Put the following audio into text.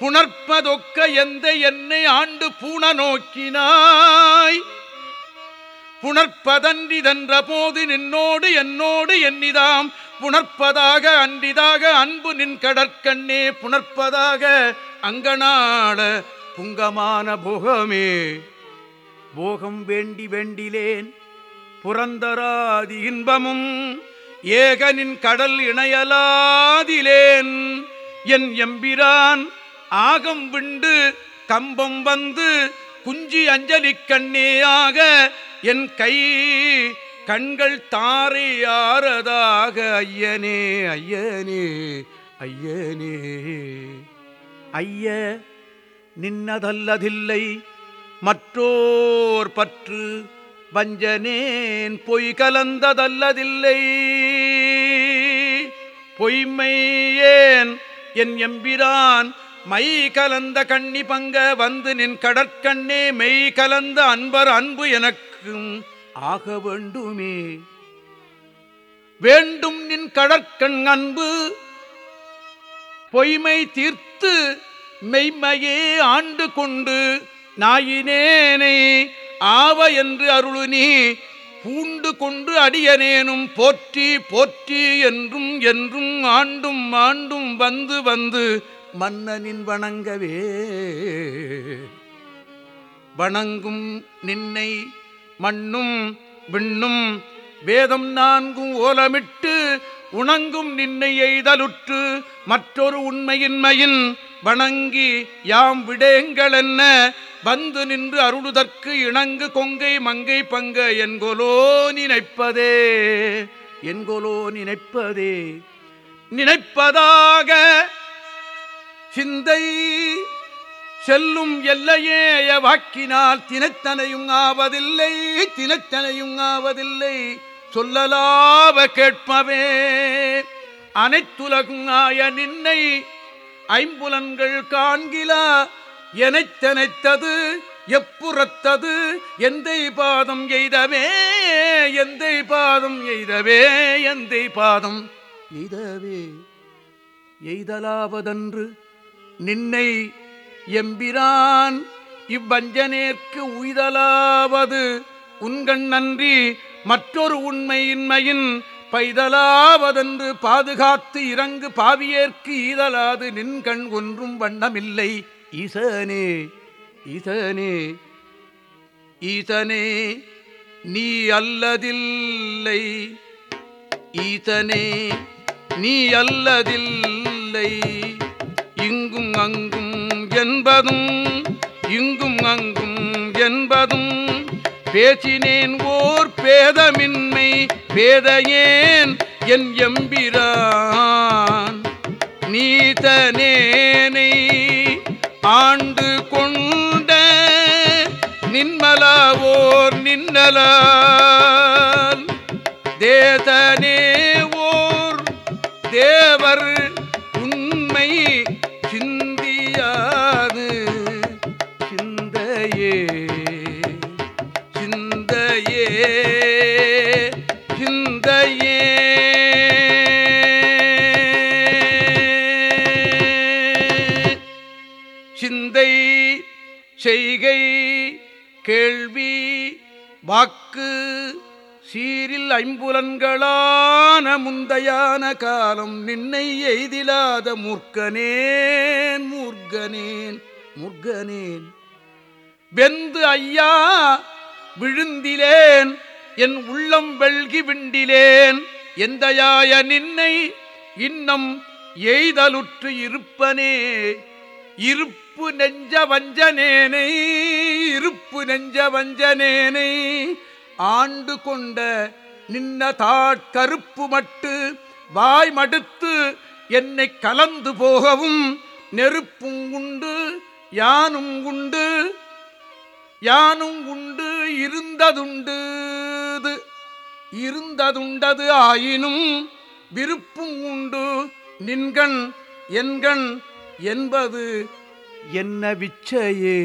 புணர்ப்பதொக்க எந்த என்னை ஆண்டு பூண நோக்கினாய்? புணர்ப்பதன்றிதென்ற போது நின்னோடு என்னோடு எண்ணிதாம். புணர்ப்பதாக அன்றிதாக அன்பு நின் கடற்கண்ணே புணர்ப்பதாக அங்கனாள புங்கமான போகமே. போகம் வேண்டி வேண்டிலேன் புறந்தராதி இன்பமும் ஏகனின் கடல் இணையலாதிலேன். என் எம்பிரான் ஆகம் விண்டு கம்பம் வந்து குஞ்சி அஞ்சலி கண்ணேயாக என் கை கண்கள் தாரையாரதாக ஐயனே ஐயனே ஐயனே ஐய நின்னதல்லதில்லை மற்றோர் பற்று வஞ்சனேன் பொய் கலந்ததல்லதில்லை. பொய்மையேன் என் எம்பிரான் மை கலந்த கண்ணி பங்க வந்து நின் கடற்கண்ணே மெய் கலந்த அன்பர் அன்பு எனக்கும் ஆக வேண்டுமே. வேண்டும் நின் கடற்கண் அன்பு பொய்மை தீர்த்து மெய்மையே ஆண்டு கொண்டு நாயினேனை ஆவ என்று அருளு நீ பூண்டு கொண்டு அடியனேனும் போற்றி போற்றி என்றும் என்றும் ஆண்டும் ஆண்டும் வந்து வந்து மன்னனின் வணங்கவே. வணங்கும் நின்னை மண்ணும் விண்ணும் வேதம் நான்கும் ஓலமிட்டு உணங்கும் நின்னை எய்தலுற்று மற்றொரு உண்மையின்மையின் வணங்கி யாம் விடேங்களென்ன? வந்து நின்று அருளுதற்கு இணங்கு கொங்கை மங்கை பங்க என்கொலோ நினைப்பதே. என்கொலோ நினைப்பதே. நினைப்பதாக சிந்தை செல்லும் எல்லையேய வாக்கினால் தினத்தனையும் ஆவதில்லை தினத்தனையும் ஆவதில்லை. சொல்லலாவ கேட்பவே அனைத்துலகும் ஆய நின்னை ஐம்புலன்கள் காண்கிலா எனத்தனைத்தது எப்புறத்தது எந்தை பாதம் எய்தவே எந்தை பாதம் எய்தவே எந்தை பாதம் எய்தவே. எய்தலாவதன்று நின்னை எம்பிரான் இவ்வஞ்சனேற்கு உய்தலாவது உண்கண் நன்றி மற்றொரு உண்மையின்மையின் பைதலாவதென்று பாதுகாத்து இறங்கு பாவியேற்கு ஈதலாது நின்கண் ஒன்றும் வண்ணமில்லை. ஈசனே ஈசனே ஈசனே நீ அல்லதில்லை. ஈசனே நீ அல்லதில்லை. இங்கும் அங்கும் என்பதும் இங்கும் அங்கும் என்பதும். பேசினேன் ஓர் பேதமின்மை பேதையேன் என் எம்பிரான். நீதனேனை ஆண்டு கொண்ட நின்மலாவோர் நின்னலால். தேத செய்கை கேள்வி வாக்கு சீரில் ஐம்புலன்களான முந்தையான காலம் நின்னை எய்திலாத மூர்க்கனேன் முர்கனேன் முர்கனேன் வெந்து ஐயா விழுந்திலேன் என் உள்ளம் வெள்கி விண்டிலேன் எந்தையாய நின்னை இன்னம் எய்தலுற்று இருப்பனே இருப்பு நெஞ்ச வஞ்சனேனை இருப்பு நெஞ்ச வஞ்சனேனை ஆண்டு கொண்ட நின்ன தாட்கருப்பு மட்டு வாய் மடுத்து என்னை கலந்து போகவும் நெருப்பும் உண்டு யானும் உண்டு யானும் உண்டு இருந்ததுண்டு இருந்ததுண்டது ஆயினும் விருப்பும் உண்டு நின்கண் என்கண் என்பது என்ன விச்சையே?